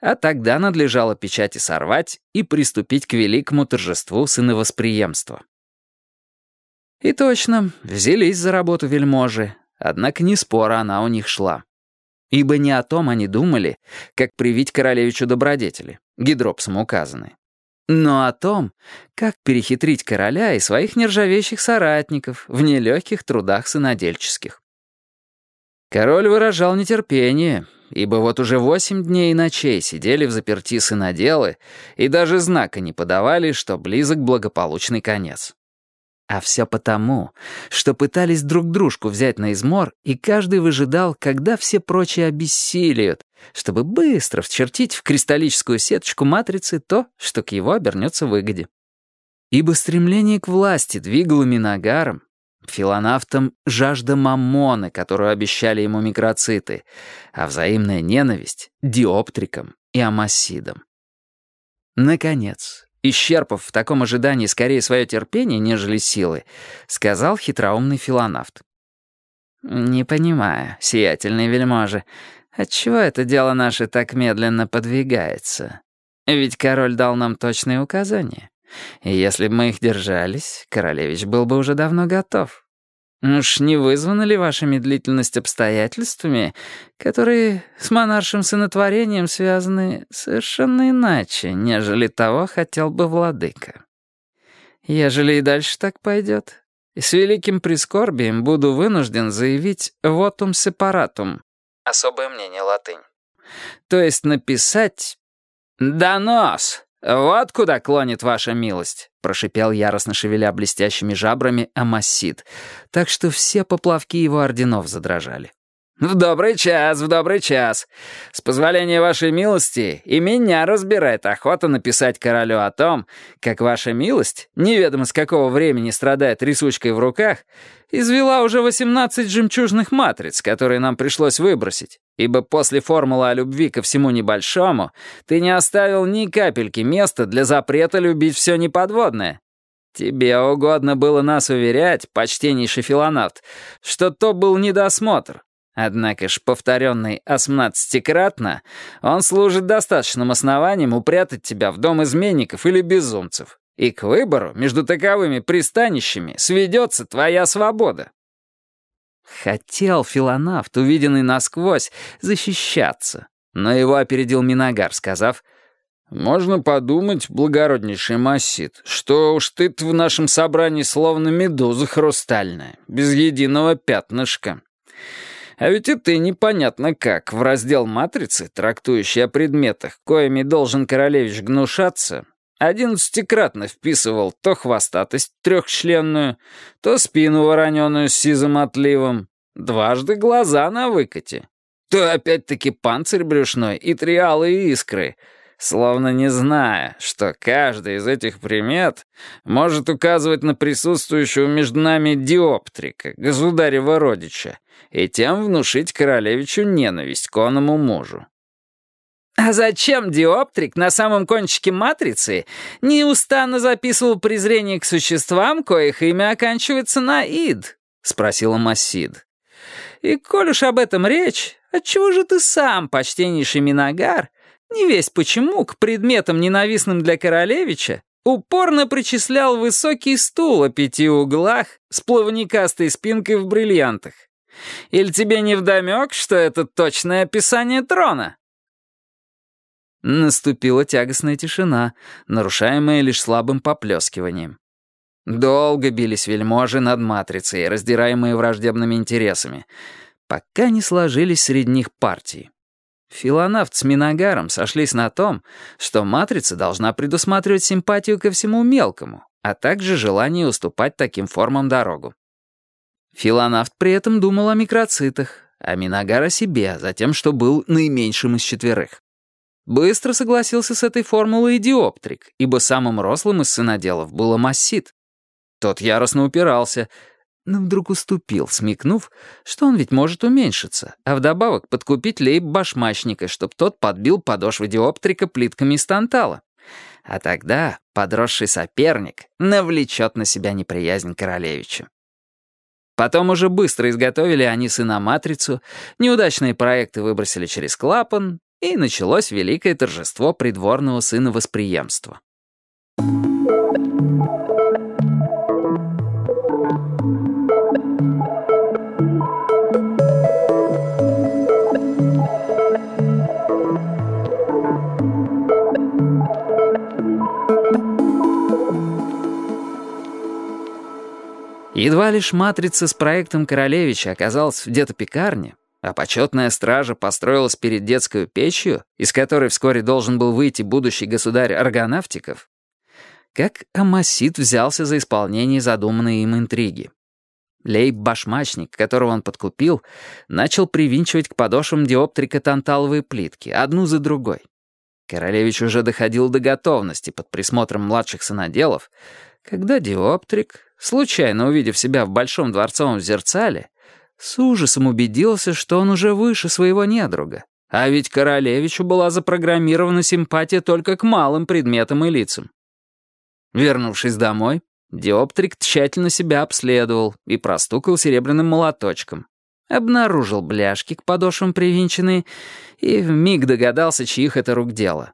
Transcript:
а тогда надлежало печати сорвать и приступить к великому торжеству сыновосприемства. И точно, взялись за работу вельможи, однако не спора она у них шла. Ибо не о том они думали, как привить королевичу добродетели, гидропсом указанные, но о том, как перехитрить короля и своих нержавеющих соратников в нелегких трудах сынодельческих. Король выражал нетерпение, ибо вот уже восемь дней и ночей сидели в заперти сыноделы и даже знака не подавали, что близок благополучный конец. А все потому, что пытались друг дружку взять на измор, и каждый выжидал, когда все прочие обессилиют, чтобы быстро вчертить в кристаллическую сеточку матрицы то, что к его обернется выгоде. Ибо стремление к власти двигало Миногаром, филонавтом жажда маммоны, которую обещали ему микроциты, а взаимная ненависть — диоптриком и амасидом. Наконец, исчерпав в таком ожидании скорее свое терпение, нежели силы, сказал хитроумный филонавт. «Не понимаю, сиятельный вельможи, отчего это дело наше так медленно подвигается? Ведь король дал нам точные указания, если бы мы их держались, королевич был бы уже давно готов». Уж не вызвана ли ваша медлительность обстоятельствами, которые с монаршим сынотворением связаны совершенно иначе, нежели того хотел бы владыка? Ежели и дальше так пойдет, с великим прискорбием буду вынужден заявить «вотум сепаратум» — особое мнение латынь. То есть написать «донос». «Вот куда клонит ваша милость», — прошипел яростно шевеля блестящими жабрами Амассид, так что все поплавки его орденов задрожали. «В добрый час, в добрый час. С позволения вашей милости и меня разбирает охота написать королю о том, как ваша милость, неведомо с какого времени страдает рисучкой в руках, извела уже 18 жемчужных матриц, которые нам пришлось выбросить, ибо после формулы о любви ко всему небольшому ты не оставил ни капельки места для запрета любить все неподводное». «Тебе угодно было нас уверять, почтеннейший филонавт, что то был недосмотр, Однако ж, повторенный осмнадцатикратно, он служит достаточным основанием упрятать тебя в дом изменников или безумцев. И к выбору между таковыми пристанищами сведется твоя свобода. Хотел филонавт, увиденный насквозь, защищаться. Но его опередил Минагар, сказав, «Можно подумать, благороднейший массит, что уж ты в нашем собрании словно медуза хрустальная, без единого пятнышка». А ведь и ты непонятно как. В раздел «Матрицы», трактующий о предметах, коими должен королевич гнушаться, одиннадцатикратно вписывал то хвостатость трехчленную, то спину вороненую с сизым отливом, дважды глаза на выкате, то опять-таки панцирь брюшной и триалы и искры — словно не зная, что каждый из этих примет может указывать на присутствующего между нами диоптрика, государева родича, и тем внушить королевичу ненависть к оному мужу. «А зачем диоптрик на самом кончике матрицы неустанно записывал презрение к существам, коих имя оканчивается на «ид»?» — спросила Массид. «И коль уж об этом речь, отчего же ты сам, почтеннейший Минагар, не весь почему к предметам, ненавистным для королевича, упорно причислял высокий стул о пяти углах с плавникастой спинкой в бриллиантах. Или тебе не вдомек, что это точное описание трона?» Наступила тягостная тишина, нарушаемая лишь слабым поплескиванием. Долго бились вельможи над матрицей, раздираемые враждебными интересами, пока не сложились среди них партии. Филонавт с Миногаром сошлись на том, что матрица должна предусматривать симпатию ко всему мелкому, а также желание уступать таким формам дорогу. Филонавт при этом думал о микроцитах, а Миногар о себе, за тем, что был наименьшим из четверых. Быстро согласился с этой формулой и диоптрик, ибо самым рослым из сыноделов был Амассид. Тот яростно упирался — но вдруг уступил, смекнув, что он ведь может уменьшиться, а вдобавок подкупить лейб-башмачника, чтоб тот подбил подошвы диоптрика плитками из тантала. А тогда подросший соперник навлечет на себя неприязнь королевича. Потом уже быстро изготовили они сына-матрицу, неудачные проекты выбросили через клапан, и началось великое торжество придворного сына восприемства. Едва лишь матрица с проектом Королевича оказалась где-то пекарне, а почетная стража построилась перед детской печью, из которой вскоре должен был выйти будущий государь аргонавтиков, как Амасит взялся за исполнение задуманной им интриги. Лейб-башмачник, которого он подкупил, начал привинчивать к подошвам диоптрика танталовые плитки, одну за другой. Королевич уже доходил до готовности под присмотром младших сыноделов, когда диоптрик, случайно увидев себя в большом дворцовом зерцале, с ужасом убедился, что он уже выше своего недруга. А ведь королевичу была запрограммирована симпатия только к малым предметам и лицам. Вернувшись домой, диоптрик тщательно себя обследовал и простукал серебряным молоточком. Обнаружил бляшки к подошвам привинченные и вмиг догадался, чьих это рук дело.